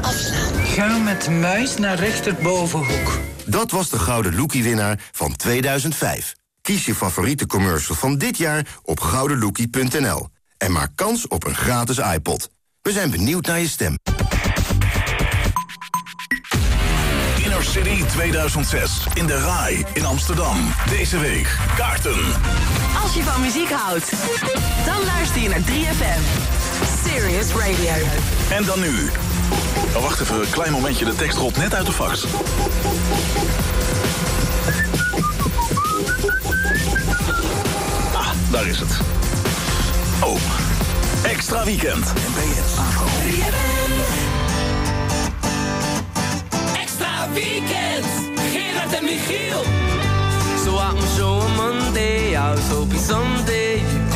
Afslaan. Ga met de muis naar rechterbovenhoek. Dat was de Gouden Lookie-winnaar van 2005. Kies je favoriete commercial van dit jaar op goudenlookie.nl. En maak kans op een gratis iPod. We zijn benieuwd naar je stem. Inner City 2006 in de RAI in Amsterdam. Deze week kaarten. Als je van muziek houdt, dan luister je naar 3FM. Serious Radio. En dan nu. Oh, wacht even, een klein momentje. De tekst rolt net uit de fax. Ah, daar is het. Oh, extra weekend. NBS. Extra weekend, Gerard en Michiel. So I can show on Monday. I was hoping someday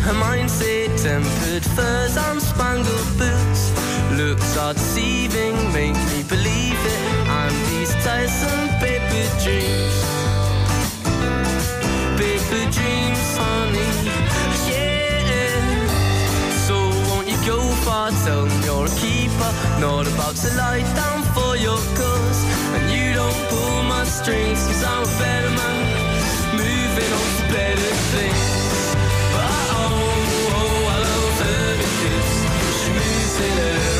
Her mindset. Tempered furs and spangled boots. Looks are deceiving, make me believe it. And these tiresome paper dreams. Paper dreams, honey. Yeah. So won't you go far? Tell me you're a keeper. Not about to lie down for your cause. And you don't pull my strings, cause I'm a better man. Moving on to better things. Moves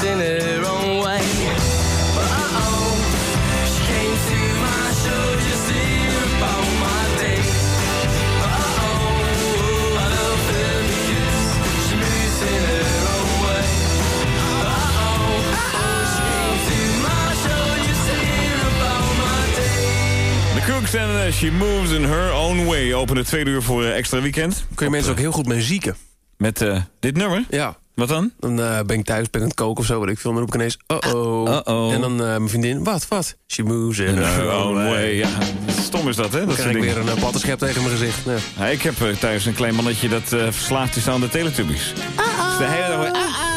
in her own way. But she came to my show just to hear about my day. But uh-oh, I love her because she moves in her own way. But uh-oh, she came to my show just to hear about my day. De Cooks en eh, She Moves in Her Own Way openen tweede uur voor eh, extra weekend. Kun je mensen ook heel goed mee zieken. Met eh, dit nummer? Ja. Wat dan? Dan eh, ben ik thuis, ben ik aan het koken of zo, weet ik veel. Dan roep ik ineens, uh-oh. Uh-oh. En dan eh, mijn vriendin, wat, wat? She moves in way. Ja, stom is dat, hè? Dan Dat krijg ik weer een uh, pattenschep tegen mijn gezicht. Ja. Ja, ik heb eh, thuis een klein mannetje dat eh, verslaafd is aan de Teletubbies. Dus de hele dag...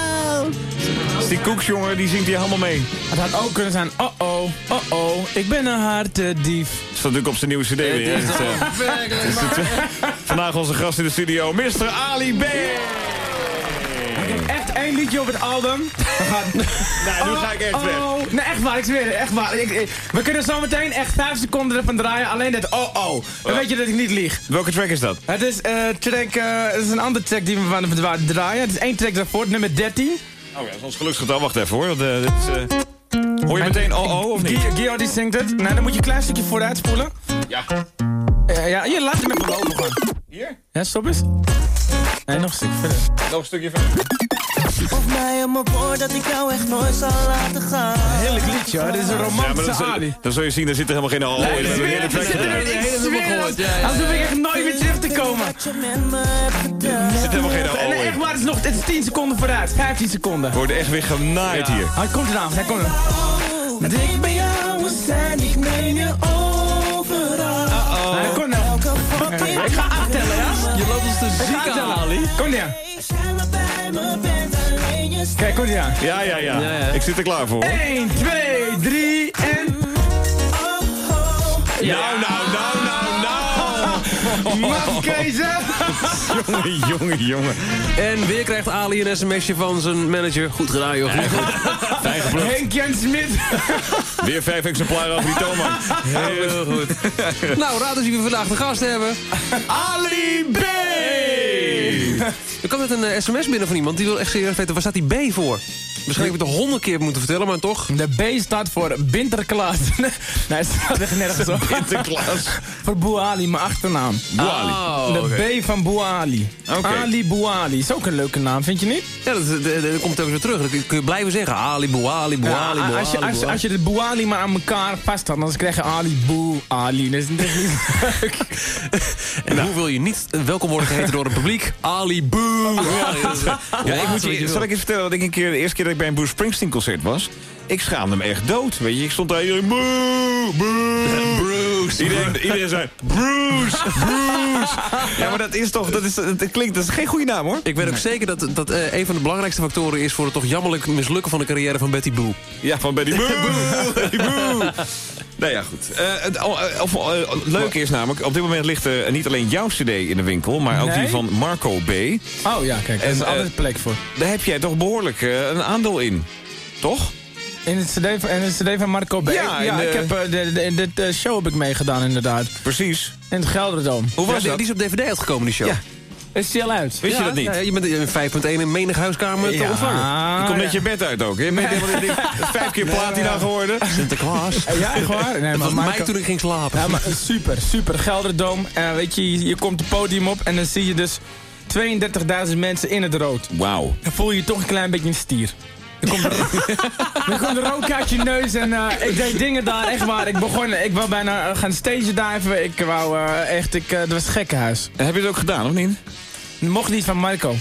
Dus die koeksjongen, die zingt hier helemaal mee. Het had ook kunnen zijn, oh-oh, oh-oh, ik ben een hartedief. Dat staat natuurlijk op zijn nieuwe cd weer. Het is, eh, het Vandaag onze gast in de studio, Mr. Ali B. Echt één liedje op het album. Gaat... Nou, nu ga ik echt weg. Oh, nee, echt waar, ik zweer het, echt waar. Ik, ik- we kunnen zo meteen echt 5 seconden ervan draaien, alleen dat oh-oh. Dan weet je dat ik niet lieg. Welke track is dat? Het is, eh track, eh, het is een andere track die we van de draaien. Het is één track daarvoor, nummer 13. Oh ja, dat is ons geluksgetal. Wacht even hoor. want, eh, dit is, Hoor je meteen oh oh of niet? Gio, die zingt het. Nou, dan moet je een klein stukje vooruit spoelen. Ja. Ja, je laat hem even lopen gewoon. Hier? Ja, stop eens. Nee, nog een stukje verder. Nog een stukje verder. Of mij op mijn woord dat ik jou echt nooit zal laten gaan. Heerlijk liedje hoor, dit is een Ja, maar romantische dan, Ali. dan zul je zien, er zit er helemaal geen in. We hebben een hele track gedraaid. Er Als hoef ik echt nooit weer terug te komen. Gedaan. zit helemaal geen Nee, oh echt in. waar, het is nog het is 10 seconden vooruit. 15 seconden. We worden echt weer genaaid hier. Hij komt eraan, hij komt eraan. Ik bij jou ik neem je Je loopt ons te ziek aan. Ali. Kom hier. Kijk, kom hier. Ja, ja, ja, Ja, ja. Ik zit er klaar voor. 1, 2, 3 en... Nou, nou, nou. Mafkezen! jongen, jongen, jongen. En weer krijgt Ali een sms'je van zijn manager. Goed gedaan, joh. Goed, goed. Fijn geplukt. Henk Jan Smit. Weer vijf exemplaren over die toonman. Heel goed. nou, raad eens wie we vandaag de gast hebben. Ali B! Er kwam net een eh, sms binnen van iemand die wil echt serieus weten... waar staat die B voor? Waarschijnlijk heb ik het honderd keer moeten vertellen, maar toch... De B staat voor Binterklaas. nee, het staat echt nergens op. Sinterklaas. voor Bouali, mijn achternaam. Bouali. Oh, De. B van Bouali. Oké. Ali Bouali. Is ook een leuke naam, vind je niet? Ja, dat, dat, dat- dat komt ook weer terug. Dan kun je blijven zeggen. Ali, Bouali, Bouali, Ja, Bouali, als, je, als, je- als je de Bouali maar aan elkaar vasthoudt, dan krijg je Ali Bouali. Dat is, dat is niet leuk. En hoe wil je niet welkom worden geheten door het publiek? Ali, boe. Ja, ik moet je, zal ik eens vertellen dat ik een keer, de eerste keer dat ik bij een Bruce Springsteen concert was, ik schaamde me echt dood. Weet je, ik stond daar iedereen, boe, boe. Bruce. Iedereen, iedereen zei, Bruce, Bruce. Ja, maar dat is toch, dat, is, dat klinkt, dat is geen goede naam hoor. Ik weet ook zeker dat dat eh, een van de belangrijkste factoren is... voor het toch jammerlijk mislukken van de carrière van Betty Boo. Ja, van Betty Boe, Betty Boe. Nou ja, goed. Eh, het, eh, of, leuk is namelijk, op dit moment ligt er niet alleen jouw cd in de winkel, maar ook Nee? die van Marco B. Oh ja, kijk, daar is En, altijd plek voor. Daar heb jij toch behoorlijk eh, een aandeel in, toch? In het cd van, in het CD van Marco B. Ja, Ja, de- ik heb, eh, de, eh, show heb ik meegedaan inderdaad. Precies. In het Gelderdoom. Hoe Ja, was die, dat? die is op DVD uitgekomen, die show. Ja. Is die al uit? Weet je dat niet? Ja, je bent in 5.1 in menig huiskamer te Ja. ontvangen. Je komt net ja. je bed uit ook. hè? Je bent helemaal dit- vijf keer platina geworden. Sinterklaas. Ja, echt waar? Nee, maar was mij toen ik ging slapen. Ja, maar super, super. Gelderdoom. En weet je, je, je komt het podium op en dan zie je dus 32.000 mensen in het rood. Wauw. Dan voel je je toch een klein beetje een stier. Dan komt er, komt er rook uit je neus en eh, ik deed dingen daar, echt waar. Ik begon, ik wou bijna eh, gaan stage diven. Ik wou eh, echt, ik, eh, het was gekkenhuis. En heb je het ook gedaan, of niet? Mocht niet van Marco.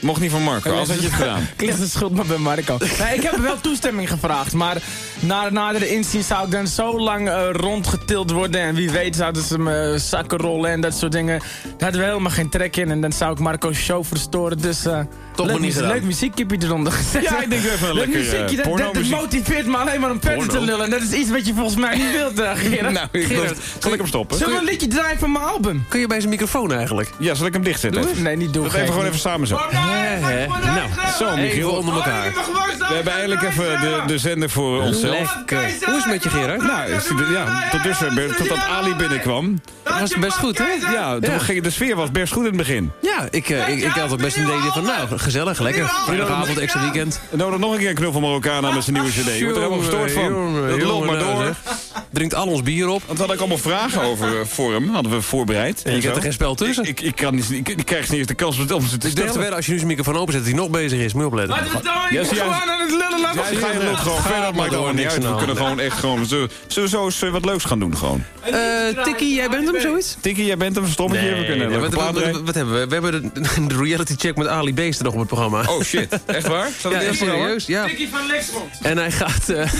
Mocht niet van Marco, als had je het gedaan. Ik leg de schuld maar bij Marco. Nee, ik heb wel toestemming gevraagd, maar na nader inzien zou ik dan zo lang eh, rondgetild worden. En wie weet zouden ze me zakken rollen en dat soort dingen. Daar hadden we helemaal geen trek in en dan zou ik Marco's show verstoren. Dus eh Toch leuk, maar niet gedaan. leuk muziekje eronder gezet. Ja, ik denk even lekker, muziekje, eh, dat, dat, motiveert me alleen maar om verder te lullen. Dat is iets wat je volgens mij niet wilt, eh, Gerard. Nou, ik Gerard, zal ik hem stoppen? Zullen we een liedje draaien van mijn album? Kun je bij zijn microfoon eigenlijk? Ja, zal ik hem dichtzetten? Nee, niet doen. Dat even gewoon even samen zo. Nou, Zo, Michiel. Onder elkaar. We hebben eindelijk even de, de zender voor onszelf. Lekker. Hoe is het met je, Gerard? Nou, ja, tot dusver, totdat Ali binnenkwam. Dat was best goed, hè? Ja, toen ging, de sfeer was best goed in het begin. Ja, ik, eh, ik, ik had ook best een idee van, nou, gezellig, lekker. Vrijdagavond, extra weekend. En dan nog een keer een knuffel Marokkaan aan met zijn nieuwe cd. Je wordt er helemaal gestoord van. Dat loopt maar nou, door. Drinkt al ons bier op. Want we hadden ook allemaal vragen over eh, voor hem. Hadden we voorbereid. En je kent er geen spel tussen. Ik, ik, ik, kan niet, ik, ik krijg niet eens de kans om het te Ik stellen. wedden, als je nu zijn microfoon openzet, dat hij nog bezig is. Moet je opletten. Het dan Ja, ik gewoon aan het lullen. Laat Ja, me ga gewoon Ga verder. maar door, niks We kunnen gewoon echt gewoon... Zullen we zo eens wat leuks gaan doen gewoon? Eh, Tikkie, jij bent hem, zoiets? Tikkie, jij bent hem, stommetje. we kunnen wat, hebben we? We hebben de, de reality check met Ali Beesten nog op het programma. Oh shit, echt waar? Staat ja, echt serieus? Ja. Van Lexmond. En hij gaat eh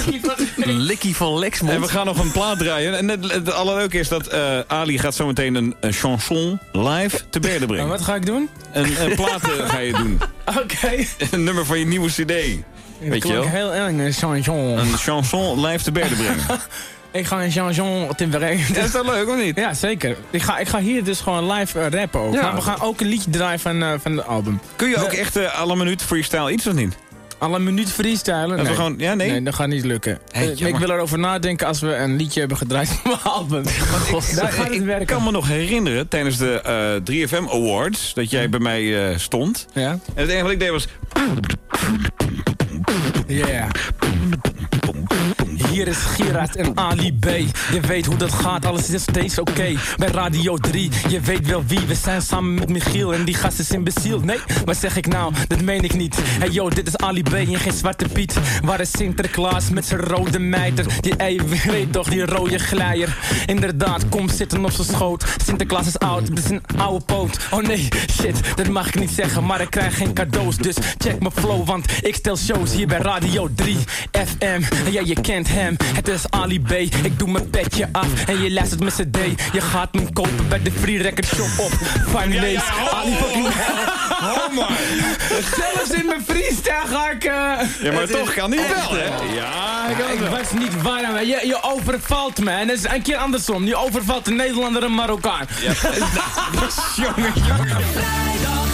Likkie van Lexmond. En we gaan nog een plaat draaien. En het, het allerleuke is dat eh, Ali gaat zometeen een, een chanson live te berden En brengen. wat ga ik doen? Een, een plaat eh, ga je doen. Oké. Een nummer van je nieuwe cd. Weet je wel? heel eng, een chanson. Een chanson live te berden brengen. Ik ga te brengen. Ja, is dat leuk of niet? Ja, zeker. Ik ga, ik ga hier dus gewoon live eh, rappen ook. Ja. Maar we gaan ook een liedje draaien van, eh, van het album. Kun je ook echt uh, alle minuut freestyle iets of niet? Al een minuut freestylen? Nee. we gewoon, ja, nee? Nee, dat gaat niet lukken. Hey, Eh, ik wil erover nadenken als we een liedje hebben gedraaid van mijn album. Daar gaat het ik werken. kan me nog herinneren tijdens de eh, 3FM Awards dat jij bij mij eh, stond. Ja? En het enige wat ik deed was... Yeah. Hier is Gerard en Ali B. Je weet hoe dat gaat, alles is steeds oké. Bij Radio 3, je weet wel wie. We zijn samen met Michiel en die gast is imbeciel. Nee, wat zeg ik nou? Dat meen ik niet. Hey yo, dit is Ali B en geen Zwarte Piet. Waar is Sinterklaas met zijn rode mijter? Die ei, weet toch, die rode glijer. Inderdaad, kom zitten op zijn schoot. Sinterklaas is oud, het is een oude poot. Oh nee, shit, dat mag ik niet zeggen. Maar ik krijg geen cadeaus, dus check mijn flow. Want ik stel shows hier bij Radio 3 FM. En ja, je kent hem. 3FM, het is Ali B. Ik doe mijn petje af en je luistert mijn cd. Je gaat hem kopen bij de Free Record Shop op Funlace. Ali fucking Oh man. Zelfs in mijn freestyle ga ik... eh, Ja, maar het toch kan niet wel, hè? hè? Ja, ik kan Ik het wel. was niet warm, hè. je, je overvalt me. En het is een keer andersom. Je overvalt een Nederlander een Marokkaan. Jongen, jongen.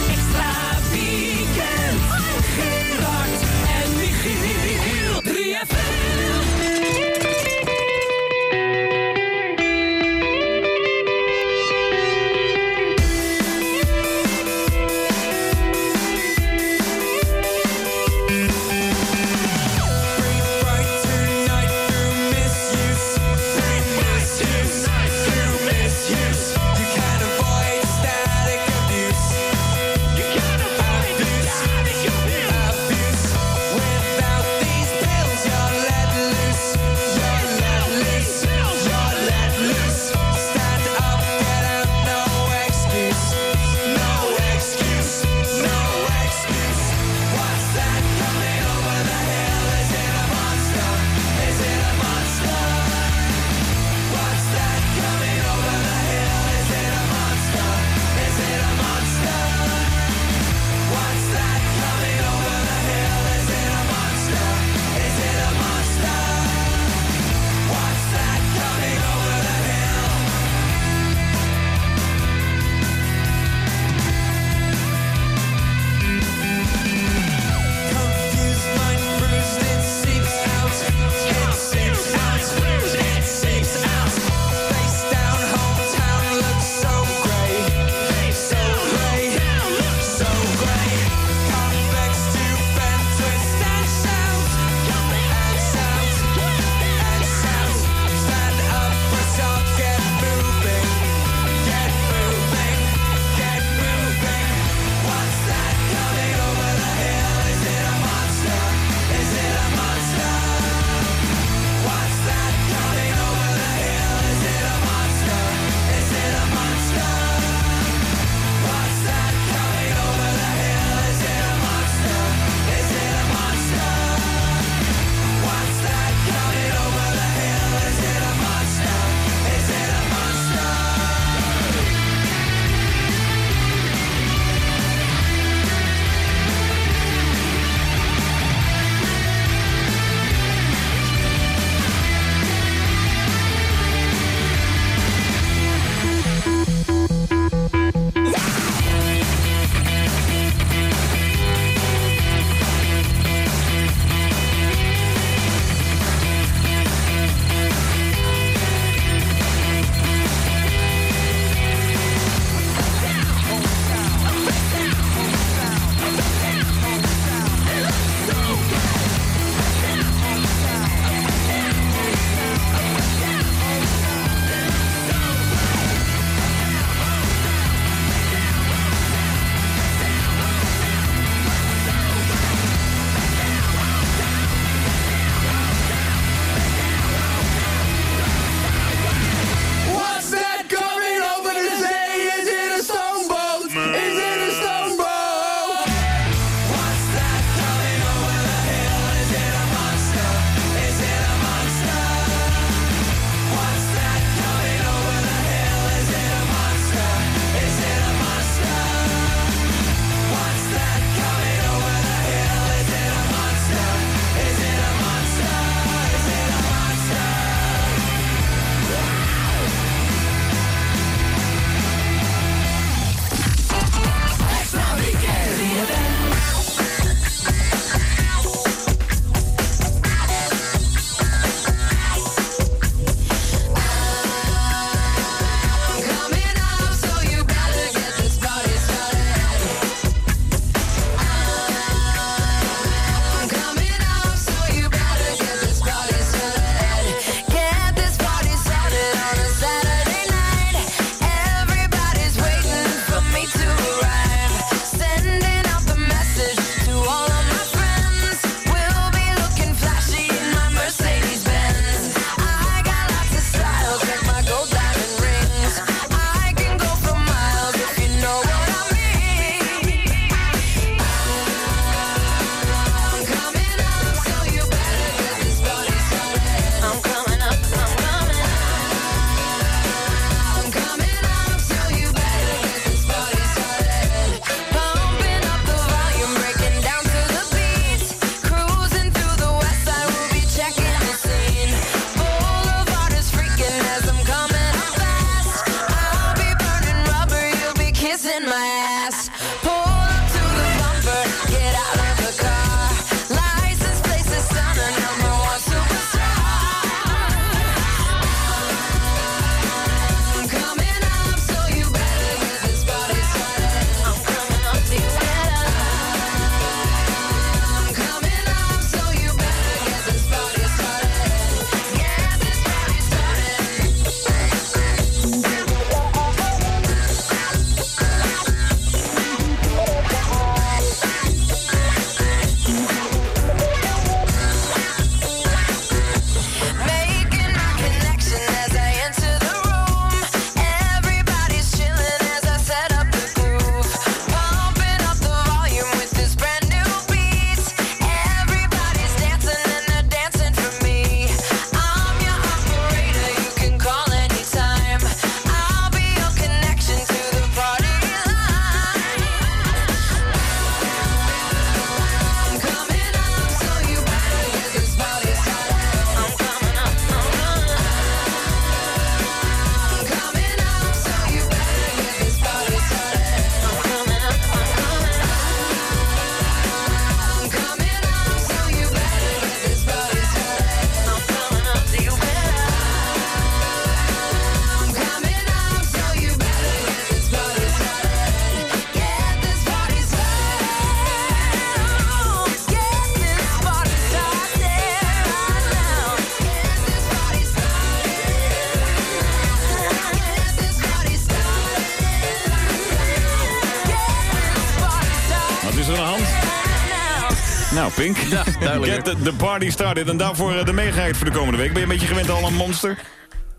Pink. Ja, duidelijk. Get the, the party started. En daarvoor eh, de meegaheid voor de komende week. Ben je een beetje gewend aan een monster?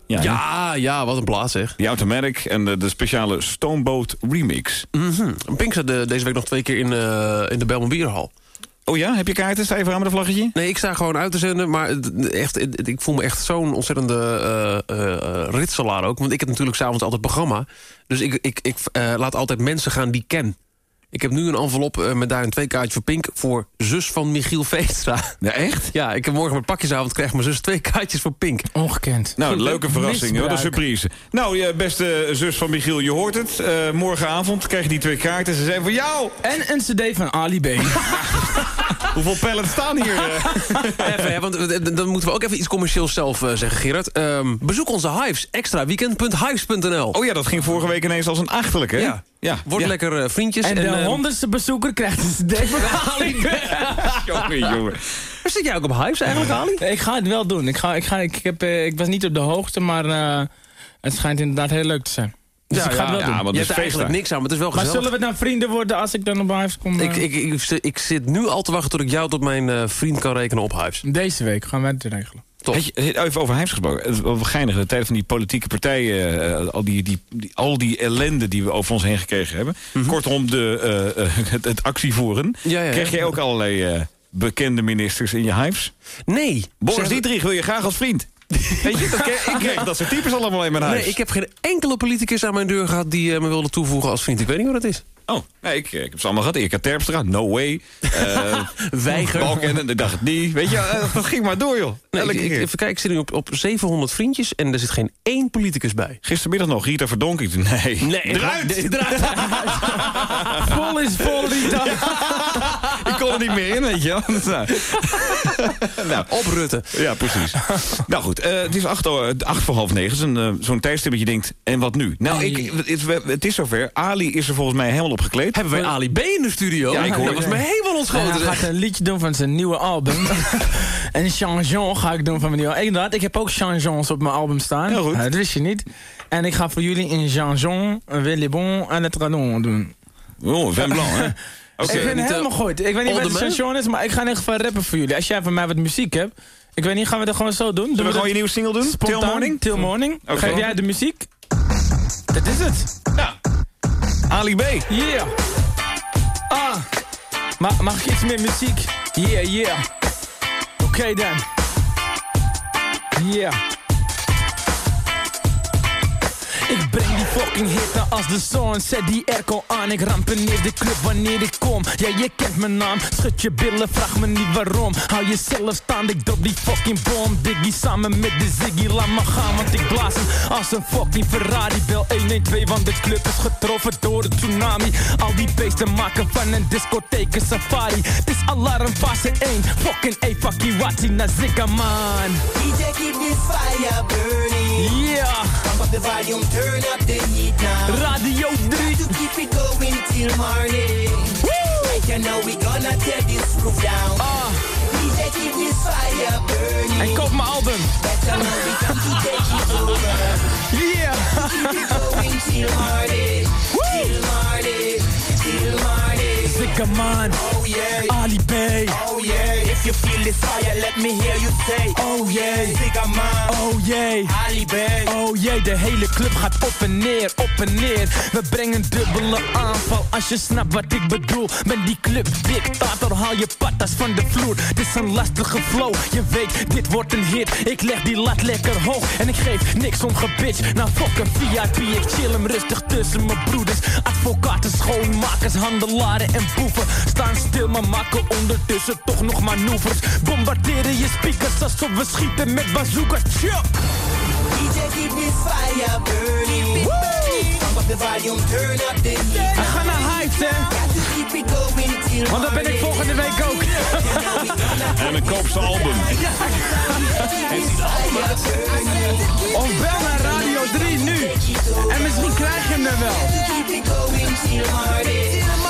Ja, Ja, ja, wat een plaats zeg. Die Automatic en de, de speciale Stoneboat remix. Mhm. Pink zat de- deze week nog twee keer in, eh, in de Belmont Bierhal. Oh ja, heb je kaarten? Sta je voor aan met een vlaggetje? Nee, ik sta gewoon uit te zenden, maar echt, ik voel me echt zo'n ontzettende eh, eh, ritselaar ook. Want ik heb natuurlijk s'avonds altijd programma. Dus ik, ik, ik eh, laat altijd mensen gaan die ik ken. Ik heb nu een envelop eh, met daarin twee kaartjes voor Pink... voor zus van Michiel Veenstra. Ja, echt? Ja, ik heb morgen met pakjesavond krijgt mijn zus twee kaartjes voor Pink. Ongekend. Nou, Goed, leuke verrassing. Wat een surprise. Nou, je beste zus van Michiel, je hoort het. Eh, morgenavond krijg je die twee kaarten. Ze zijn voor jou. En een cd van Ali B. Hoeveel pallets staan hier? eh? Even, hè, want dan moeten we ook even iets commercieels zelf zeggen, Gerard. Ehm, bezoek onze Hives, extraweekend.hives.nl. Oh ja, dat ging vorige week ineens als een achterlijk, hè? Ja. Ja. Word ja. lekker eh, vriendjes. En de ehm, honderdste bezoeker krijgt een cd van Ali B. Jongen, jongen. Zit jij ook op Hives eigenlijk, Ali? Ik ga het wel doen. Ik, ga, ik, ga, ik, heb, eh, ik was niet op de hoogte, maar eh, het schijnt inderdaad heel leuk te zijn. Dus ik ga het wel ja, doen. want Je hebt is er eigenlijk niks aan, maar het is wel Maar gezellig. zullen we dan vrienden worden als ik dan op Hives kom? Ik, eh? ik, ik, ik zit nu al te wachten tot ik jou tot mijn eh, vriend kan rekenen op Hives. Deze week gaan we het regelen. Weet je, even over Hijms gesproken. Wel geinig, de tijd van die politieke partijen... eh, al, die, die, die- al die ellende die we over ons heen gekregen hebben. Kortom, de, eh, eh, het, het actievoeren. Mhm. Ja. Krijg jij ook allerlei bekende ministers in je Hives? Nee. Boris Dietrich wil je graag als vriend. Weet je, dat ik kreeg dat soort types allemaal in mijn huis. Nee, ik heb geen enkele politicus aan mijn deur gehad die me wilde toevoegen als vriend. Ik weet niet wat dat is. Oh, nee, ik, ik heb ze allemaal gehad. Erika Terpstra, no way. Eh Weiger. Balken, ik dacht het niet. Weet je, eh, dat ging maar door, joh. Nee, ik, ik, even kijken, ik zit nu op, op 700 vriendjes en er zit geen één politicus bij. Gistermiddag nog, Rita Verdonk. Ik Nee, Nee, eruit! nee, eruit. Vol is vol, Rita. Er niet meer in, weet je wel. Nou. nou, Op Rutte. ja, precies. nou goed, eh, het is acht, o- acht voor half negen. Zo'n eh, zo'n tijdstip dat je denkt, en wat nu? Nou, ik, het, is, het is zover. Ali is er volgens mij helemaal op gekleed. Hebben wij Ali B in de studio? Ja, ik hoor dat was me helemaal En ontschoten. hij gaat een liedje doen van zijn nieuwe album. en Chanson ga ik doen van mijn nieuwe album. Inderdaad, ik heb ook chansons op mijn album staan. Heel goed. Eh, dat wist je niet. En ik ga voor jullie een chanson, een Willy Bon en het Radon doen. Oh, Vin Blanc, hè? Ik ben niet, eh, helemaal goed. Ik weet niet wat Man? chanson is, maar ik ga in ieder geval rappen voor jullie. Als jij van mij wat muziek hebt. Ik weet niet, gaan we dat gewoon zo doen? Doen Zullen we gewoon je nieuwe single doen? spontaan? Till Morning? Till Morning. Oké. Geef jij de muziek? Dat is het. Ja. Ali B. Yeah. Ah. Ma mag ik iets meer muziek? Yeah, yeah. Oké dan. Yeah. Ik breng die fucking hitte als de zon, zet die airco aan. Ik rampeneer de club wanneer ik kom. Ja, je kent mijn naam, schud je billen, vraag me niet waarom. Hou jezelf staan, ik drop die fucking bom. Diggy samen met de Ziggy, laat me gaan, want ik blaas hem als een fucking Ferrari. Bel 112, want de club is getroffen door de tsunami. Al die beesten maken van een discotheek een safari. Het is alarm fase 1, fucking evacuatie naar Zigga man. DJ keep this fire burning. Yeah, Pump up the volume, turn up the heat now. Radio 3. To keep it going till morning. Right you know we gonna tear this roof down. Ah, DJ keep this fire burning. en koop mijn album. Better know we come to take it over. Yeah. Keep it going till morning. Till morning. Till morning. Zigga man, Oh yeah. Ali B. Oh yeah. If you feel this fire, let me hear you say. Oh yeah, man. oh yeah. Ali Bay. Oh jee, de hele club gaat op en neer, op en neer. We brengen dubbele aanval als je snapt wat ik bedoel. Ben die club dictator, haal je patas van de vloer. Dit is een lastige flow, je weet, dit wordt een hit. Ik leg die lat lekker hoog en ik geef niks om gebitch. Nou fuck een VIP, ik chill hem rustig tussen mijn broeders. Advocaten, schoonmakers, handelaren en boeven. Staan stil, maar maken ondertussen toch nog manoeuvres. Bombarderen je speakers alsof we schieten met bazookas. DJ keep this fire burning. Pump up the volume, turn up the heat. We gaan naar Hypes, hè? Want dat ben ik volgende week ook. En een koop zijn album. Of bel naar Radio 3 nu. En misschien krijg je hem dan wel.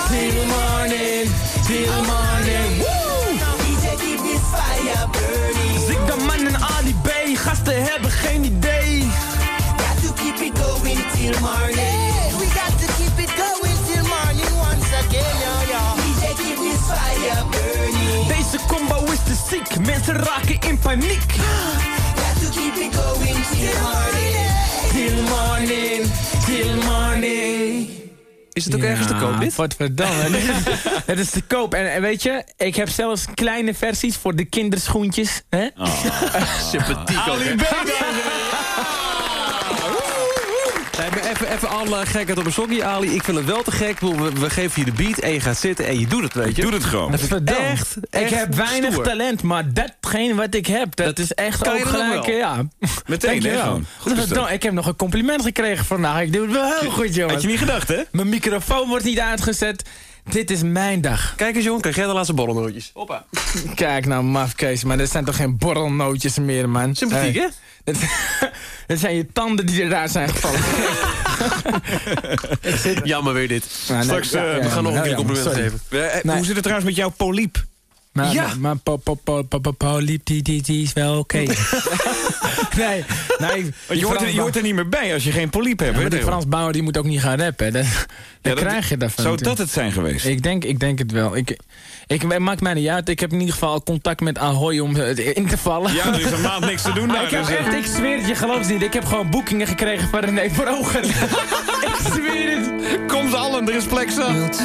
Till morning. Till morning. Woo! DJ keep this fire burning. Zik de man en Ali B. Gasten hebben geen idee. Got to keep it going till morning. we got to keep it going till morning once again, yo, yo. DJ keep this fire burning. Deze combo is te ziek. Mensen raken in paniek. Got to keep it going till morning. Till morning, till morning. Is het ook ergens te koop, dit? Wat verdamme. Het is te koop. En, en weet je, ik heb zelfs kleine versies voor de kinderschoentjes. Hè? Sympathiek ook, hè? Nee, maar even, even alle gekheid op een sokje, Ali. Ik vind het wel te gek. We, we geven je de beat en je gaat zitten en je doet het, weet je. Doe het gewoon. Dat vind ik echt, heb weinig stoer. talent, maar datgene wat ik heb, dat, Dat is echt kan ook gelijk. wel. Ja. Meteen, hè, gewoon. Goed Ik heb nog een compliment gekregen vandaag. Ik doe het wel heel goed, jongen. Had je niet gedacht, hè? Mijn microfoon wordt niet uitgezet. Dit is mijn dag. Kijk eens, jongen, krijg jij de laatste borrelnootjes. Hoppa. Kijk nou, mafkees, maar dit zijn toch geen borrelnootjes meer, man. Sympathiek, Hey. hè? Dit zijn je tanden die eruit zijn gevallen. Jammer weer dit. Nou, nee, Straks, ja, eh, ja, We gaan nog een keer een ja, compliment sorry. geven. Eh, eh, Nee. Hoe zit het trouwens met jouw poliep? Maar, Ja. maar, maar po, po, po, po, po, poliep, die, die, die is wel oké. nee, nee. Je hoort, er, je hoort er niet meer bij als je geen poliep hebt. Ja, hè, maar die Theo? Frans Bauer die moet ook niet gaan rappen. Dat, dat- krijg je daarvan. Zou natuurlijk. dat het zijn geweest? Ik denk, ik denk het wel. Ik, ik, het maakt mij niet uit. Ik heb in ieder geval al contact met Ahoy om het in te vallen. Ja, er is een maand niks te doen daar. ik, heb dus, eh, echt, ik zweer het, je gelooft het niet. Ik heb gewoon boekingen gekregen van René Vroger. ik zweer het. Kom ze allen, er is plek zat.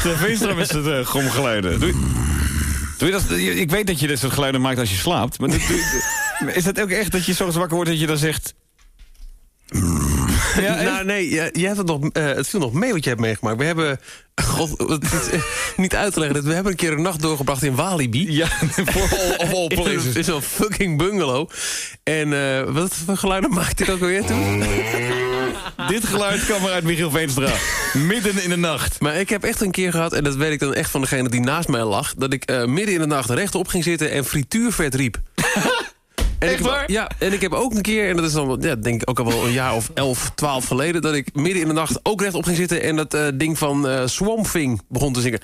Veenstra met zijn uh, gromgeluiden. Doe, doe je dat, ik weet dat je dit soort geluiden maakt als je slaapt. Maar doe- doe- is dat ook echt dat je soms wakker wordt dat je dan zegt... Nee, je, je hebt het, nog, eh, het viel nog mee wat je hebt meegemaakt. We hebben, god, het is niet uit te leggen, we hebben een keer een nacht doorgebracht in Walibi. Ja, voor all, of all In een- fucking bungalow. En eh, wat voor geluiden maakte ik ook alweer toen? Dit geluid kwam uit Michiel Veenstra. Midden in de nacht. Maar ik heb echt een keer gehad, en dat weet ik dan echt van degene die naast mij lag... dat ik eh, midden in de nacht rechtop ging zitten en frituurvet riep. En Echt ik, heb- waar? Ja, en ik heb ook een keer, en dat is dan ja, denk ik ook al wel een jaar of 11, 12 geleden... dat ik midden in de nacht ook rechtop ging zitten... en dat eh, ding van eh Swamp Thing begon te zingen.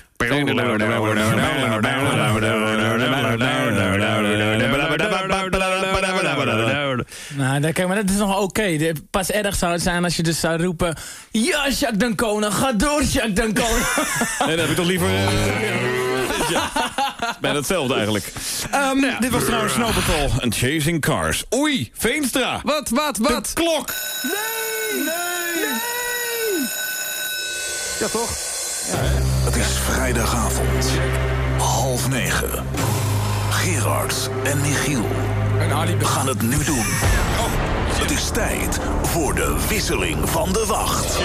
Nou, dat- kijk, maar dat is nog oké. De- Pas erg zou het zijn als je dus zou roepen... Ja, Jacques Dancona, ga door, Jacques Dancona. Nee, dan heb ik toch liever... eh, ja. Bijna hetzelfde eigenlijk. Ehm, Dit was trouwens Snow Patrol en Chasing Cars. Oei, Veenstra. Wat, wat, De wat? klok. Ja, toch? Het is vrijdagavond. Half negen. Gerard en Michiel En Ali gaan het nu doen. Het is tijd voor de wisseling van de wacht.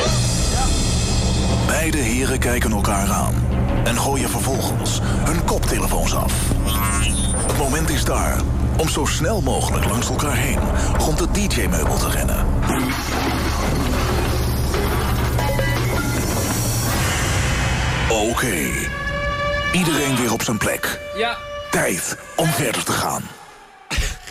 Beide heren kijken elkaar aan en gooien vervolgens hun koptelefoons af. Het moment is daar om zo snel mogelijk langs elkaar heen rond het DJ-meubel te rennen. Oké. Iedereen weer op zijn plek. Ja. Tijd om verder te gaan.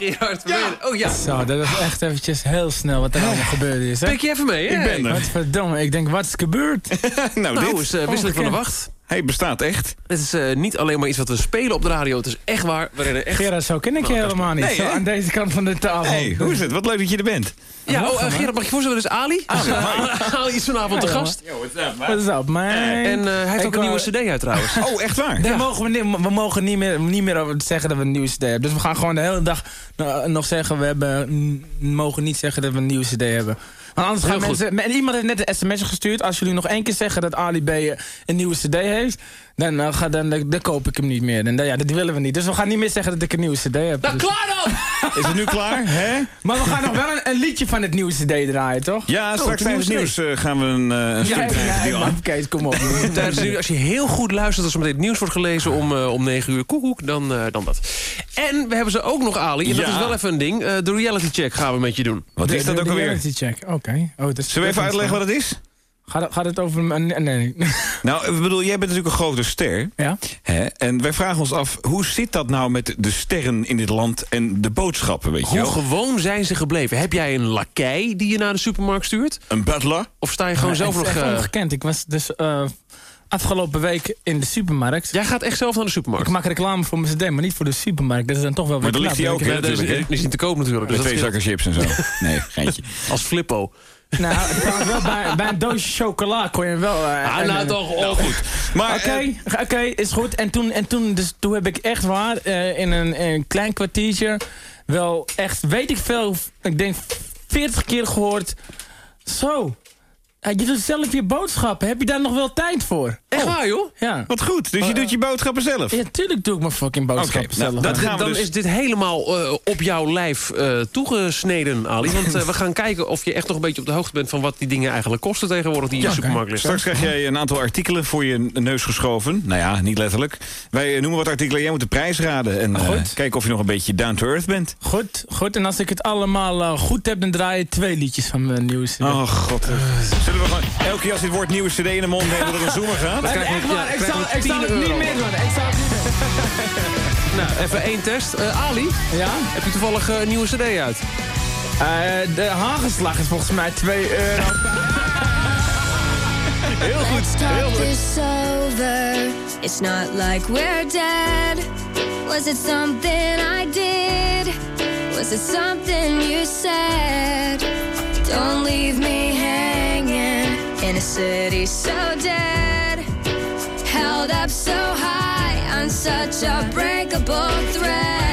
Gerard, ja. oh ja. Zo, dat is echt eventjes heel snel wat er allemaal gebeurd is. Hè? Pik je even mee, hè? Ik ben er. Wat verdomme, ik denk, wat is gebeurd? nou, Nou, dit is wisseling van de wacht. Hij bestaat echt. Het is eh, niet alleen maar iets wat we spelen op de radio. Het is echt waar. We rennen echt... Gerard, zo ken ik je helemaal niet. Nee, zo aan deze kant van de tafel. hey, hoe is het? Wat leuk dat je er bent. Ja, oh, eh, Gerard, mag je voorstellen? Dat is Ali. Ali is vanavond te Ja, gast. Wat is dat? Maar... En eh, hij heeft Ik ook een nieuwe cd uit trouwens. Oh, echt waar? Mogen we, mogen niet meer, niet meer over zeggen dat we een nieuwe CD hebben. Dus we gaan gewoon de hele dag nog zeggen... we hebben, mogen niet zeggen dat we een nieuwe CD hebben. Want anders gaan mensen... En iemand heeft net een sms gestuurd. Als jullie nog één keer zeggen dat Ali B een nieuwe CD heeft... dan, ga, dan, dan, dan koop ik hem niet meer. En, dan- ja, dat willen we niet. Dus we gaan niet meer zeggen dat ik een nieuwe CD heb. Nou, Dus- klaar dan! Is het nu klaar? Hè? Maar we gaan nog wel een, een liedje van het nieuwe CD draaien, toch? Ja, straks de tijdens het nieuws eh, gaan we een, eh, een Ja, Kees, kom op. Tijdens als je heel goed luistert als er meteen het nieuws wordt gelezen om, eh, om 9 uur, koekoek, dan, eh, dan dat. En we hebben ze ook nog, Ali, en dat Ja. is wel even een ding. eh, de reality check gaan we met je doen. Wat is dat ook alweer? reality check, oké. Oh, dat is- Zullen we even uitleggen wat het is? Gaat, het- gaat het over... een- Nee. Nou, ik bedoel, jij bent natuurlijk een grote ster. ja? Hè? En wij vragen ons af, hoe zit dat nou met de sterren in dit land en de boodschappen, weet je Hoe gewoon zijn ze gebleven? Heb jij een lakij die je naar de supermarkt stuurt? Een butler? Of sta je gewoon zelf het nog... is echt eh, ongekend. Ik was dus... eh, afgelopen week in de supermarkt. Jij gaat echt zelf naar de supermarkt? Ik maak reclame voor mijn cd, maar niet voor de supermarkt. Dat is dan toch wel Maar weer daar ligt hij ook, hè, is, die is niet te koop natuurlijk. Met Dus twee zakken chips en zo. Nee, geintje. Als Flippo. Nou, wel bij, bij een doosje chocola kon je wel... eh, Ah, nou toch, oh, goed. Oké, eh, oké, is goed. En toen, en toen, dus, toen heb ik echt waar eh, in, een, in een klein kwartiertje wel echt, weet ik veel, ik denk 40 keer gehoord. Zo, je doet zelf je boodschappen. Heb je daar nog wel tijd voor? Echt Oh, waar, joh? Ja. wat goed. Dus je doet je boodschappen zelf. Ja, tuurlijk doe ik mijn fucking boodschappen nou, zelf. dat gaan we Dan dus- is dit helemaal eh, op jouw lijf eh, toegesneden, Ali. Want eh, we gaan kijken of je echt nog een beetje op de hoogte bent... van wat die dingen eigenlijk kosten tegenwoordig die in de Ja, supermarkt liggen. Straks krijg jij een aantal artikelen voor je neus geschoven. Nou ja, niet letterlijk. Wij noemen wat artikelen. Jij moet de prijs raden. En eh, Goed. kijken of je nog een beetje down to earth bent. Goed, goed. En als ik het allemaal goed heb, dan draai je twee liedjes van mijn nieuws. Oh god. Zullen we gewoon elke keer als dit woord nieuwe cd in de mond hebben... er een zoemer gaat? Eh, krijg echt ja, ik krijg zou, je ik zou 10 het niet meer doen. Ik zou het niet Nou, even één test. Eh, Ali, Ja? heb je toevallig eh, een nieuwe cd uit? Eh, de hagelslag is volgens mij 2 euro. Heel goed, heel goed. this over. It's not like we're dead. Was it something I did? Was it something you said? Don't leave me hanging in a city so dead. Held up so high on such a breakable thread.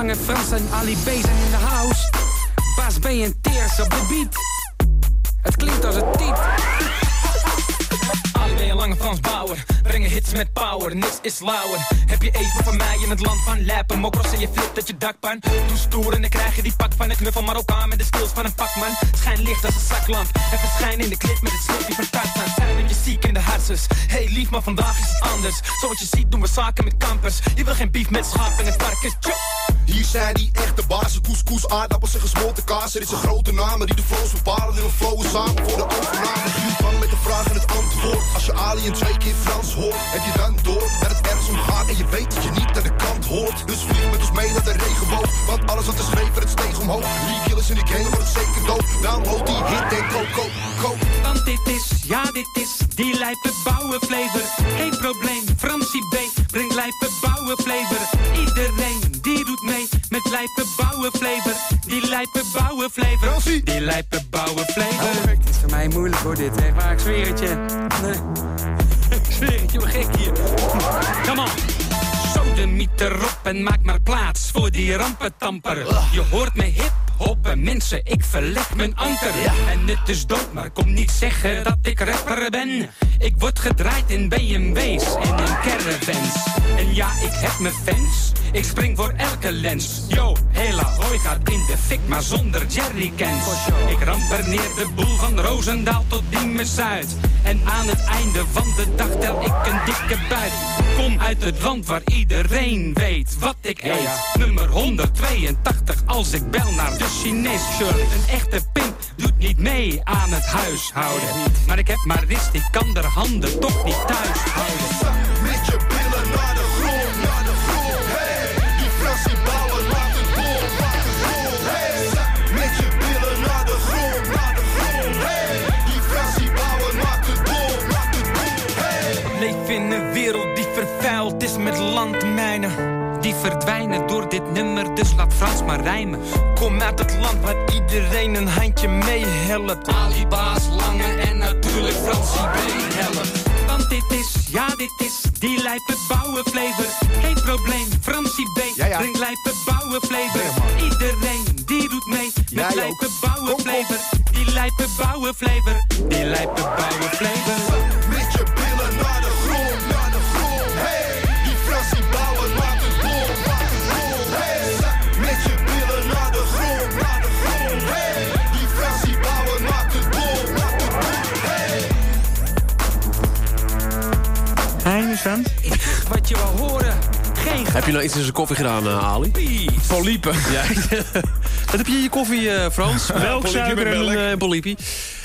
Lange Frans en Ali B zijn in de house. Baas B en Teers op de beat. Het klinkt als het Met power, niks is lauwer. Heb je even van mij in het land van Lappen? Mokros en je flip dat je dakpan. Doe stoer en dan krijg je die pak van een knuffel Marokkaan met de skills van een pakman. Schijn licht als een zaklamp. Even schijn in de clip met het slipje van Tarzan. Zijn een je ziek in de hartjes. Hey lief, maar vandaag is het anders. Zoals je ziet doen we zaken met kampers. Je wil geen beef met schapen en varkens. Hier zijn die echte bazen, couscous, aardappels en gesmolten kaas. Er is een grote namen die de flows bepalen en we flowen samen voor de overname. Giel kan met de vraag en het antwoord. Als je Ali een twee keer Frans hoort, je dan door dat het ergens om gaat en je weet dat je niet naar de kant hoort. Dus vlieg met ons mee naar de regenboog, want alles wat is schreven, het steeg omhoog. Drie killers in die gang wordt zeker dood. Daarom hoort die hit en go, go, go. Want dit is, ja dit is, die lijpe bouwen. Geen probleem, Fransie B, brengt lijpe bouwen. Iedereen die doet mee met lijpe bouwen. Die lijpe bouwen flavor. Die lijpe bouwen flavor. het is voor mij moeilijk hoor dit, hè, maar ik zweer het je. Ik zweer het je, gek hier. Come on. Sodemiet erop en maak maar plaats voor die rampentamper. Je hoort me hip hoppen, mensen, ik verleg mijn anker. En het is dood, maar kom niet zeggen dat ik rapper ben. Ik word gedraaid in BMW's en in caravans. En ja, ik heb mijn fans, ik spring voor elke lens. Yo, hela hoi gaat in de fik, maar zonder jerrycans. Ik ramper neer de boel van Roosendaal tot Diemen-Zuid. En aan het einde van de dag tel ik een dikke buit. Kom uit het land waar iedereen weet wat ik eet. Nummer 182 als ik bel naar de Chinees. Shirley, een echte pimp doet niet mee aan het huishouden. Maar ik heb maar rist, ik kan er handen toch niet thuis houden. Met je billen naar de grond, naar de grond, hey. Die Fransie bouwen maakt het bol, maakt het bol, hey. Met je billen naar de grond, naar de grond, hey. Die Fransie bouwen maakt het bol, maakt het bol, hey. Leef in een wereld die vervuild is met landmijnen. Die verdwijnen door dit nummer, dus laat Frans maar rijmen. Kom uit het land waar iedereen een handje mee helpt. Ali Baas, Lange en natuurlijk Fransie B. helpt. Want dit is, ja dit is, die lijpe bouwen flavor. Geen probleem, Fransie B. Brengt lijpe bouwen flavor. Iedereen die doet mee met lijpe bouwen flavor. Die lijpe bouwen flavor. Die lijpe bouwen Wat je wil horen, geen Heb je nou iets in zijn koffie gedaan, eh, Ali? Poliepen. Ja. Wat heb je in je koffie, eh, Frans? Melk, suiker en een uh, poliepie.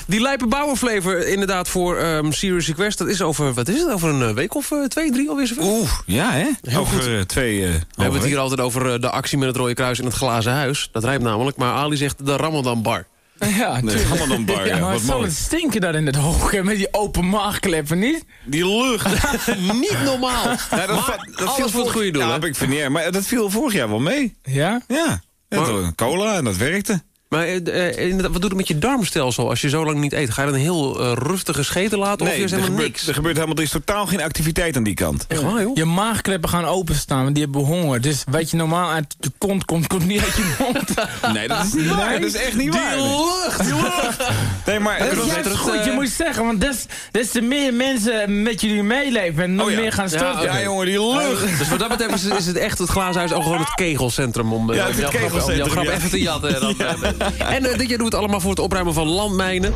Die lijpe bouwenflavor inderdaad voor um, Serious Request. Dat is over, wat is het, over een week of uh, twee, drie alweer zover? Oeh, ja hè? Heel over goed. uh, twee... We hebben het hier altijd over uh, de actie met het Rode Kruis in het glazen huis. Dat rijmt namelijk, maar Ali zegt de Ramadan bar. Ja, Nee, Ramadan bar, ja, maar wat het zal het stinken daar in het hoge met die open maagkleppen, niet? Die lucht. Niet normaal. Ja, dat, Maar dat alles voor het goede doel, Ja, heb ik verneer. Maar dat viel vorig jaar wel mee. Ja? Ja. ja Maar- cola en dat werkte. Maar eh, eh, wat doet het met je darmstelsel als je zo lang niet eet? Ga je dan een heel eh, rustige scheten laten of Nee, is er helemaal gebeurt, niks? er gebeurt helemaal... Er is totaal geen activiteit aan die kant. Echt waar, joh? Je maagkleppen gaan openstaan, want die hebben honger. Dus wat je normaal uit je kont komt, komt niet uit je mond. Nee, dat is niet waar. Nee. Dat is echt niet waar. Die lucht! Die lucht! Nee, maar... Dat het is dat, goed, je moet zeggen, want des, des te meer mensen met jullie meeleven en nog Oh ja. meer gaan storten. Ja, jongen, die lucht. Dus wat dat betreft is, is het echt het glazen huis ook gewoon het kegelcentrum om, Ja, om het jouw grap- om kegelcentrum, jouw grap even te jatten. En, dan, en eh, dit jaar doet het allemaal voor het opruimen van landmijnen.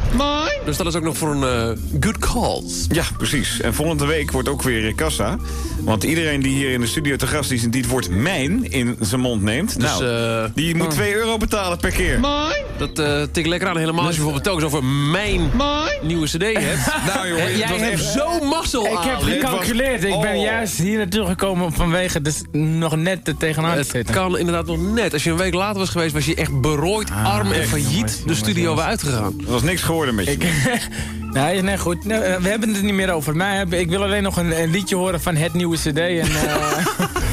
Dus dat is ook nog voor een eh, good cause. Ja, precies. En volgende week wordt ook weer eh, kassa. Want iedereen die hier in de studio te gast is... en die het woord mijn in zijn mond neemt... Dus, nou, eh, die moet 2 euro betalen per keer. Dat eh tikt lekker aan helemaal als je bijvoorbeeld telkens over mijn nieuwe cd hebt. Nou, jongen, Jij was hebt echt... zo mazzel Ik heb gecalculeerd. Ik ben Oh. juist hier naartoe gekomen vanwege dus nog net er tegenaan te Het kan inderdaad nog net. Als je een week later was geweest, was je echt berooid, arm en failliet jongens, de studio jongens. weer uitgegaan. Er was niks geworden met je. Ik, nee, nee, goed. Nee, eh, we hebben het er niet meer over. Maar ik wil alleen nog een, een liedje horen van het nieuwe cd. En, eh,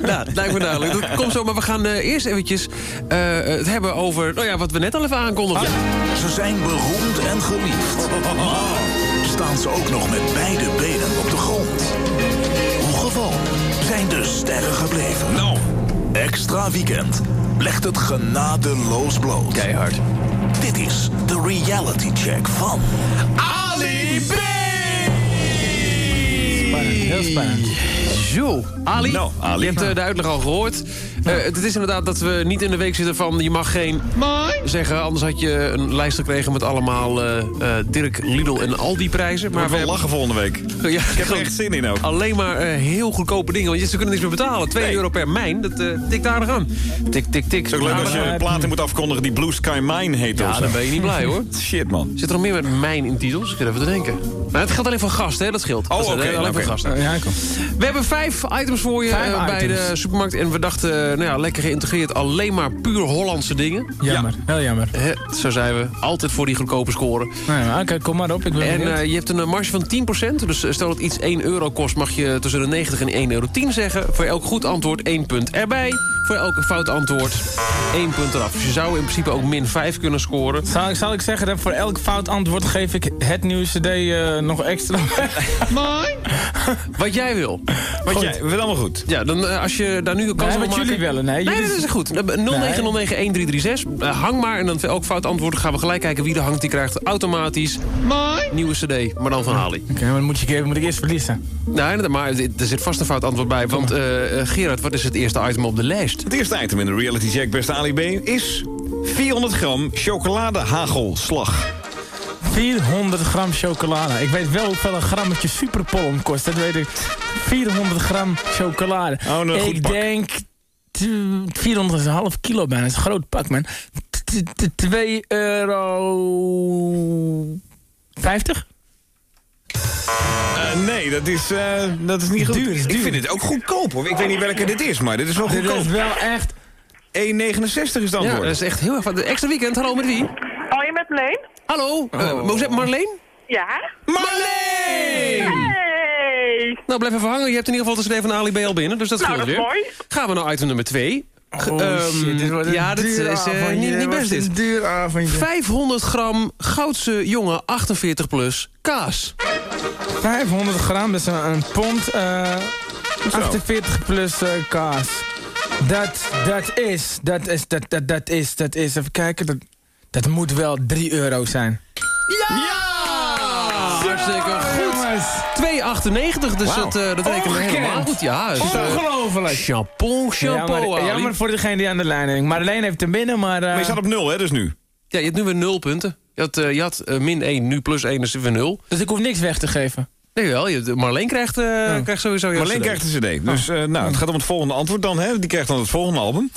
Nou, dat lijkt me duidelijk. Dat komt zo, maar we gaan eh, eerst eventjes eh, het hebben over nou ja, wat we net al even aankondigden. Ze zijn beroemd en geliefd. Maar staan ze ook nog met beide benen op de grond? Ongeval. Zijn zijn de sterren gebleven? Nou, extra weekend legt het genadeloos bloot. Keihard. Dit is de reality check van Ali B. Heel spannend. Zo, Ali, Nou, Ali. je hebt eh, de uitleg al gehoord. Eh, het is inderdaad dat we niet in de week zitten van... je mag geen zeggen, anders had je een lijst gekregen... met allemaal eh, eh, Dirk, Lidl en Aldi prijzen. Maar we hebben- lachen volgende week. Ja, Ik heb er echt zin in ook. Alleen maar heel goedkope dingen, want je- ze kunnen niks meer betalen. 2 euro per mijn, dat eh tikt aardig aan. Tik, tik, tik. Het is ook leuk als je een plaat in moet afkondigen die Blue Sky Mine heet. Ja, dan ben je niet blij, hoor. Shit, man. Zit er nog meer met mijn in titels? Ik zit even te denken. Maar het geldt alleen voor gasten, hè? Dat scheelt. Oh, Dat is, oké, alleen voor gasten. Ja, kom. We hebben vijf items voor je Vijf eh, bij items. de supermarkt. En we dachten, eh, nou ja, lekker geïntegreerd. Alleen maar puur Hollandse dingen. Jammer, heel jammer. Zo zijn we. Altijd voor die goedkope scoren. Maar Oké, kom maar op. Ik ben En eh, je hebt een marge van 10%. Dus stel dat iets 1 euro kost, mag je tussen de 90 en 1,10 euro zeggen. Voor elk goed antwoord 1 punt erbij. Voor elk fout antwoord 1 punt eraf. Dus je zou in principe ook min 5 kunnen scoren. Zal ik, zal ik zeggen dat voor elk fout antwoord geef ik het nieuwe cd eh, nog extra? Wat jij wil. Wat jij, we allemaal goed. Ja, dan eh, als je daar nu een kans Nee, wil wat maken... jullie willen, nee, Nee, dat is goed. Eh, 0909-1336. Eh, hang maar en dan voor elk fout antwoord gaan we gelijk kijken wie er hangt. Die krijgt automatisch nieuwe cd, maar dan van Ali. Oké, maar dan moet, je, moet ik eerst verliezen. Nee, maar er zit vast een fout antwoord bij. Want Gerard, wat is het eerste item op de lijst? Het eerste item in de reality check, beste Ali B, is 400 gram chocoladehagelslag. 400 gram chocolade. Ik weet wel hoeveel een grammetje superpollen kost. Dat weet ik. 400 gram chocolade. Oh, nou, goed ik pak. denk... t- 400 is een half kilo bijna. Dat is een groot pak, man. 2 euro... 50? Eh, nee, dat is, eh, dat is niet goed. Duur, is Ik vind het ook goedkoop, hoor. Ik weet niet welke dit is, maar dit is wel Dit goedkoop. is wel echt... 1,69 is het Ja, dat is echt heel erg... van- Extra weekend, hallo met wie? Hou je met Leen? Hallo, eh, Oh. Moze- Marleen? Ja? Marleen! Hey! Nou, blijf even hangen. Je hebt in ieder geval de CD van Ali B al binnen, dus dat Nou, is weer. mooi. Gaan we naar item nummer 2. Oh shit, dit een ja, dat is eh, avondje. niet, Dit niet best dit. een duur avondje. 500 gram Goudse jonge 48 plus kaas. 500 gram, dat is een, een pond. eh 48 plus eh, kaas. Dat, dat is, dat is, dat, dat, dat is, dat is, even kijken. Dat, dat moet wel 3 euro zijn. Hartstikke goed. Jongens. 2,98, dus dat, eh, dat rekenen we Ongekend. helemaal goed. Ja, dus, eh, Ongelooflijk. Chapeau, chapeau, Jammer, voor degene die aan de lijn is. Marleen heeft hem binnen, maar... eh, Maar je staat op nul, hè, dus nu. Ja, je hebt nu weer 0 punten. Je had, eh, je had eh, min 1, nu plus 1, dus weer 0. Dus ik hoef niks weg te geven. Nee, wel. Je, Marleen krijgt, eh, krijgt sowieso jouw Marleen CD. krijgt de cd. Dus eh, nou, het gaat om het volgende antwoord dan, hè. Die krijgt dan het volgende album.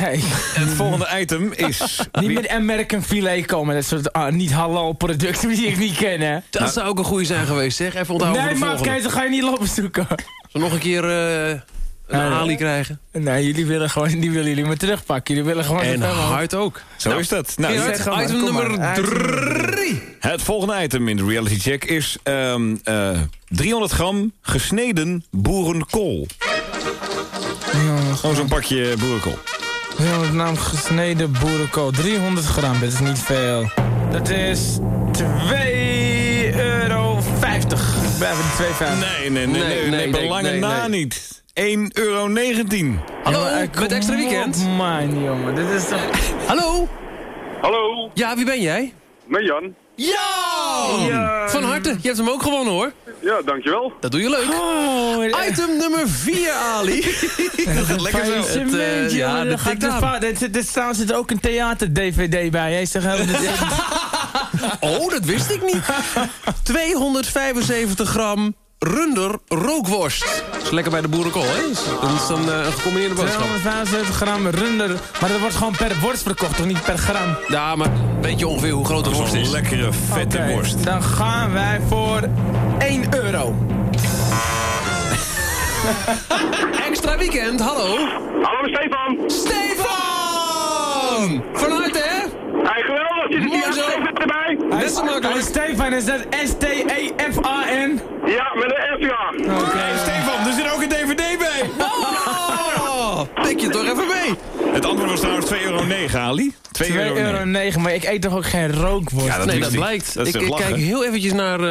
nee. Het volgende item is... Niet met American filet komen. Dat soort ah, niet halal producten die ik niet ken, hè. Dat zou ook een goede zijn geweest, zeg. Even onthouden Nee, voor de maar volgende. kijk, dan ga je niet lopen zoeken. Zullen we nog een keer eh, een. Ali krijgen? Nee, jullie willen gewoon, die willen jullie maar terugpakken. Jullie willen gewoon... En hard ook. Zo Nou, is dat. Nou, Gerard, item nummer Item nummer 3. Het volgende item in de reality check is ehm, eh, 300 gram gesneden boerenkool. Gewoon zo'n pakje boerenkool. 300 gram gesneden boerenkool. 300 gram, dat is niet veel. Dat is 2,50 euro. Ik ben even de 2,50. Nee, nee, nee, nee, Nee, nee, nee, na nee. niet. 1,19 euro. 19. Hallo, Ja, met extra weekend. op, Man, jongen, dit is toch... Hallo? Hallo, Ja, wie ben jij? met Jan. Ja! Van harte. Je hebt hem ook gewonnen, hoor. Ja, dankjewel. Dat doe je leuk. Oh, Item nummer 4, Ali. Dat gaat lekker zo. eh, ja, gaat de fa- Er zit- er staan- zit ook een theater-dvd bij. Hij zegt, oh, dit- Oh, dat wist ik niet. 275 gram runder rookworst. Dat is lekker bij de boerenkool, hè? Dat is dan eh, een gecombineerde boodschap. 275 gram runder. Maar dat wordt gewoon per worst verkocht, toch niet per gram? Ja, maar weet je ongeveer hoe groot de worst is? lekkere, vette worst. Dan gaan wij voor 1 euro. Extra weekend, hallo. Hallo Stefan. Stefan! Van harte, hè? Hey, geweldig. Zit Mooi die zo. Stefan makkelijk. Stefan, is dat S-T-E-F-A-N? Ja, met een F, ja. Oké. Hey, Stefan, er zit ook een dvd bij. Oh, pik je toch even mee. Het antwoord was trouwens 2,09 euro, Ali. 2,09 2,9 euro, maar ik eet toch ook geen rookworst? Ja, dat nee, dat ik. blijkt. Dat is ik kijk heel eventjes naar eh,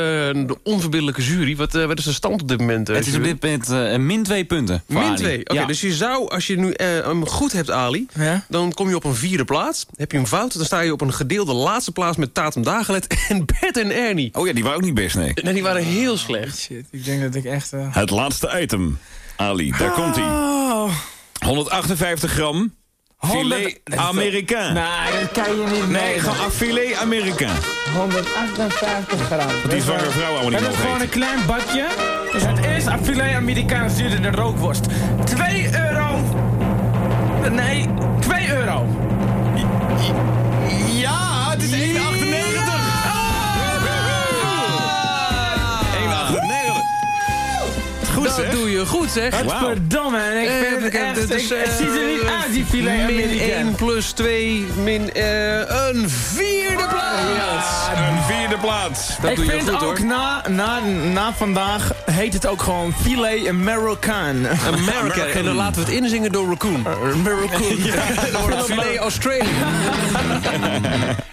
de onverbiddelijke jury. Wat, eh, wat is de stand op dit moment? eh, Het is op dit moment eh, min twee punten. voor Min Ali. 2. Oké, Ja. dus je zou, als je nu eh, hem goed hebt, Ali... Ja? dan kom je op een vierde plaats. Heb je hem fout, dan sta je op een gedeelde laatste plaats... met Tatum Dagelet en Bert en Ernie. Oh ja, die waren ook niet best, nee. Nee, die waren heel slecht. Shit, ik denk dat ik echt... eh, Het laatste item, Ali. Daar komt hij. Oh. 158 gram. Filet Amerikaan. Nee, dat kan je niet Nee, gewoon filet Amerikaan. 158 gram. Wat die zwangere vrouw allemaal niet Dat is gewoon een klein bakje. Dus het eerste aan filet Amerikaans duurde de rookworst. 2 euro. Nee, 2 euro. Dat zeg. doe je goed, zeg. Wauw. Verdomme, en ik Eh, vind het echt... ik- is, het ziet er niet eh, uit, die filet Min Amerikaan. 1 plus 2, min eh, een vierde plaats. Een vierde plaats. Dat ik doe je vind goed, ook hoor. na, na, na vandaag heet het ook gewoon filet American. America. En dan laten we het inzingen door Raccoon. American. Wordt het filet Australia.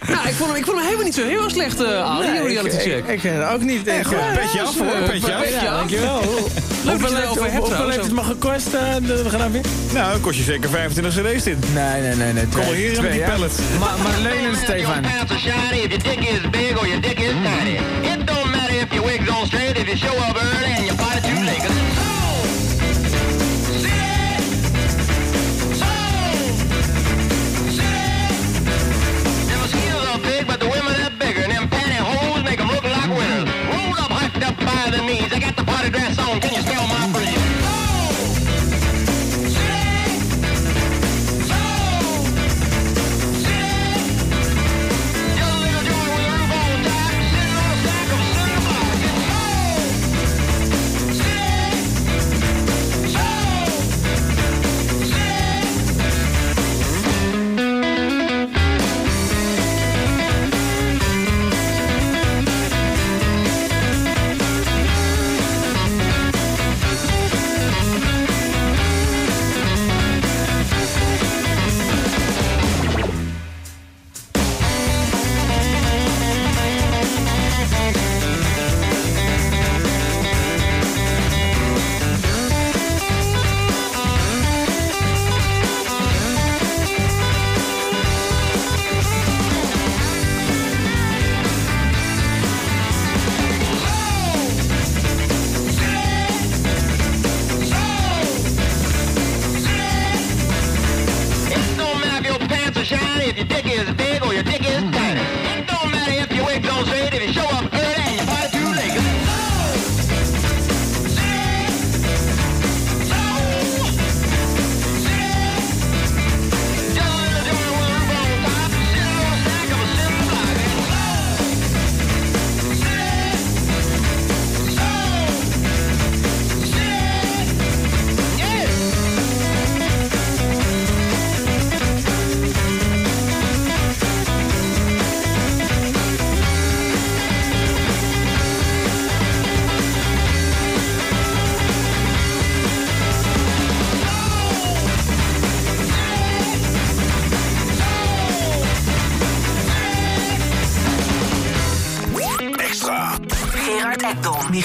nou, ik vond, hem, ik vond hem helemaal niet zo heel slecht, eh Ali, Nee, ik- reality ik- check. Ik vind het ook niet. Ik, goed, eh, petje af, hoor, petje af. Ja, dankjewel. Leuk dat je Hoeveel het over heeft- hebt Hoeveel heeft het me gekost, eh, de grapje? Nou, dan kost je zeker 25 cd's dit. Nee, nee, nee. nee Kom maar hier met twee, die ja. pallet. Maar Marleen en Stefan. pants are shiny if your dick is big or your dick is tiny. It don't matter if your wig's on straight if you show up early and your body's too late. Hyped up by the knees. I got the party dress on. Can you smell my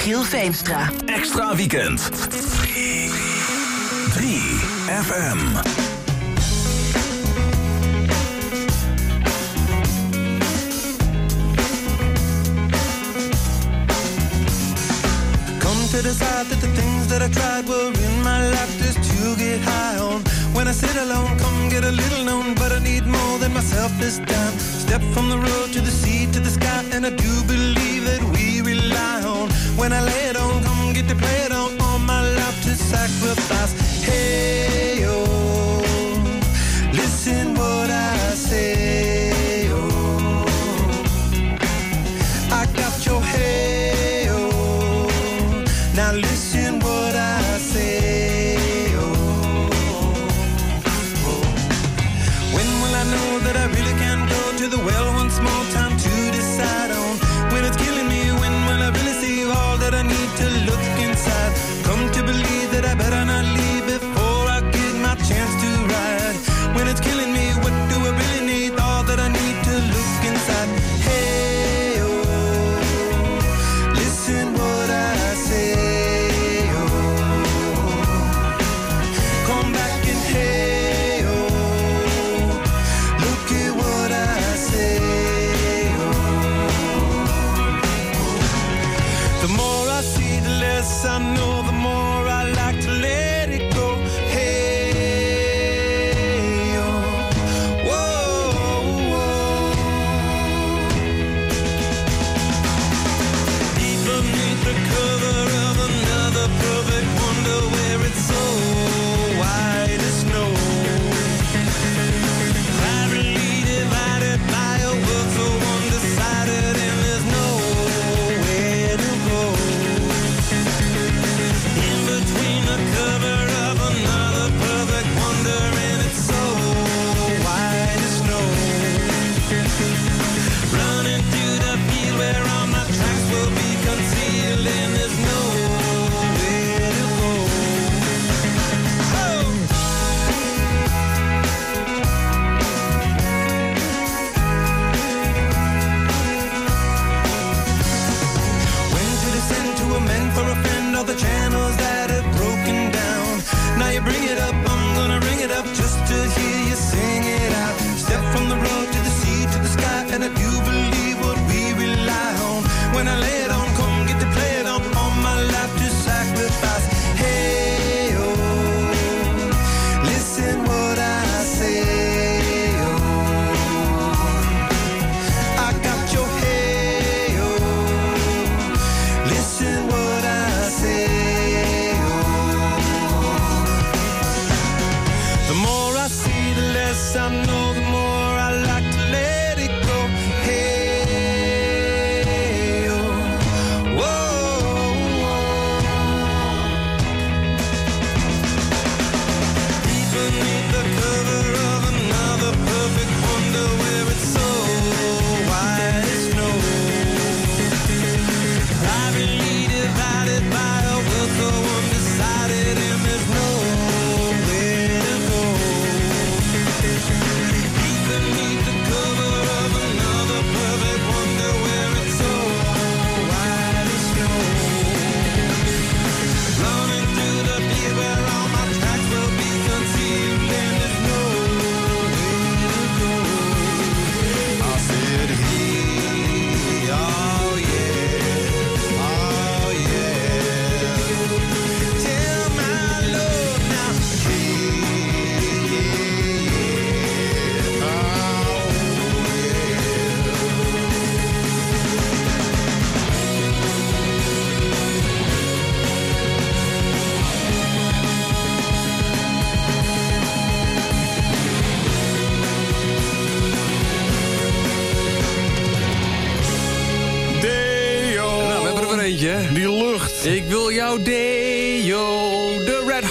Michiel Veenstra. Extra weekend. 3 FM. Come to decide that the things that I tried were in my life just to get high on. When I sit alone, come get a little known, but I need more than myself this time. Step from the road to the sea to the sky, and I do believe that we rely on. When I lay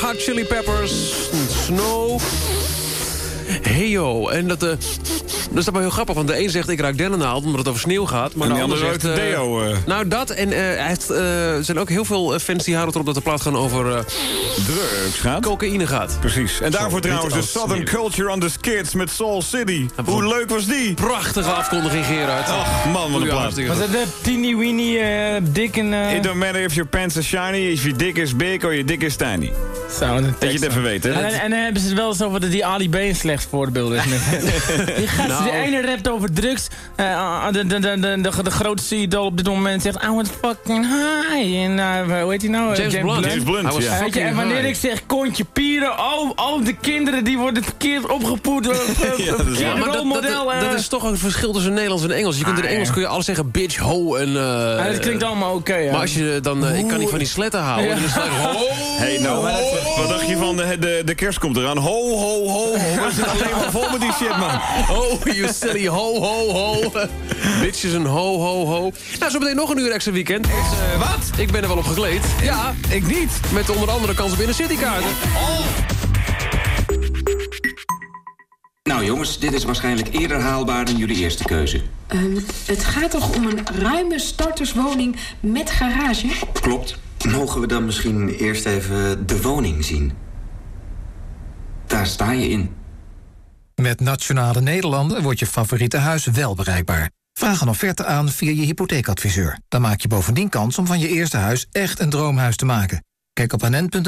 Hot Chili Peppers. Snow. Heyo. En dat, eh dat is toch wel heel grappig, want de een zegt ik ruik dennennaald omdat het over sneeuw gaat. Maar En de ander andere zegt... ruikt eh, deo, eh. Nou, dat. En eh, hij heeft, eh, er zijn ook heel veel fans die houden erop dat de plaat gaan over eh, Drugs gaat. cocaïne gaat. Precies. En daarvoor Zo, trouwens de Southern sneeuw. Culture on the Skids met Soul City. Hoe leuk was die? Prachtige afkondiging, Gerard. Ach, man, wat een plaat. Was dat de teeny weeny eh, dik en... eh, It don't matter if your pants are shiny, if your dick is big or your dick is tiny. Zo, Dat je het even weet, hè? En, en, en dan hebben ze het wel eens over dat die Ali B een slecht voorbeeld is. die gast, Nou. De ene rapt over drugs. eh, de, de, de, de, de, de grootste idool op dit moment zegt... I was fucking high. En eh, hoe heet hij nou? Eh, James Blunt. James Blunt, ja. Weet je, fucking en wanneer high. ik zeg kontje pieren, oh, oh, de kinderen die worden verkeerd opgepoed Ja, maar dat, dat, eh. is toch een verschil tussen Nederlands en Engels. Je kunt in Ah, Engels ja. kun je alles zeggen bitch, ho en... eh, Ja, dat klinkt allemaal oké, ja. Maar als je dan... eh, ik kan niet van die sletten houden. Ja. Dan is het like, ho, Hey, nou, wat dacht je van de, de, de kerst komt eraan? Ho, ho, ho, ho. We zitten alleen maar vol met die shit, man. Oh, you silly ho, ho, ho. Bitches en ho, ho, ho. Nou, zo meteen nog een uur extra weekend. Eh, Wat? Ik ben er wel op gekleed. Ja, Ik niet. met onder andere kans op de citykaarten. Nou jongens, dit is waarschijnlijk eerder haalbaar dan jullie eerste keuze. Ehm, het gaat toch om een ruime starterswoning met garage? Klopt. Mogen we dan misschien eerst even de woning zien? Daar sta je in. Met Nationale Nederlanden wordt je favoriete huis wel bereikbaar. Vraag een offerte aan via je hypotheekadviseur. Dan maak je bovendien kans om van je eerste huis echt een droomhuis te maken. Kijk op nn.nl